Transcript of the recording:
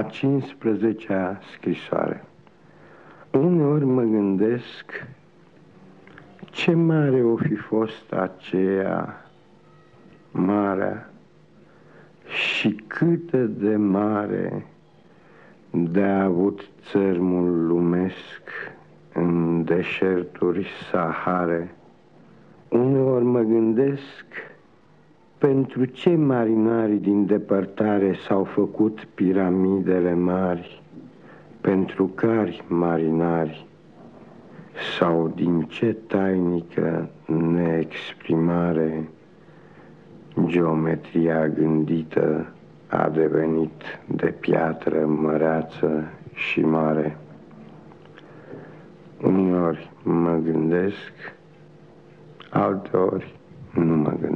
A 15-a scrisoare Uneori mă gândesc ce mare o fi fost aceea marea și câtă de mare de-a avut țărmul lumesc în deșerturi sahare. Uneori mă gândesc pentru ce marinari din depărtare s-au făcut piramidele mari, pentru cari marinari, sau din ce tainică neexprimare geometria gândită a devenit de piatră măreață și mare. Uneori mă gândesc, alteori nu mă gândesc.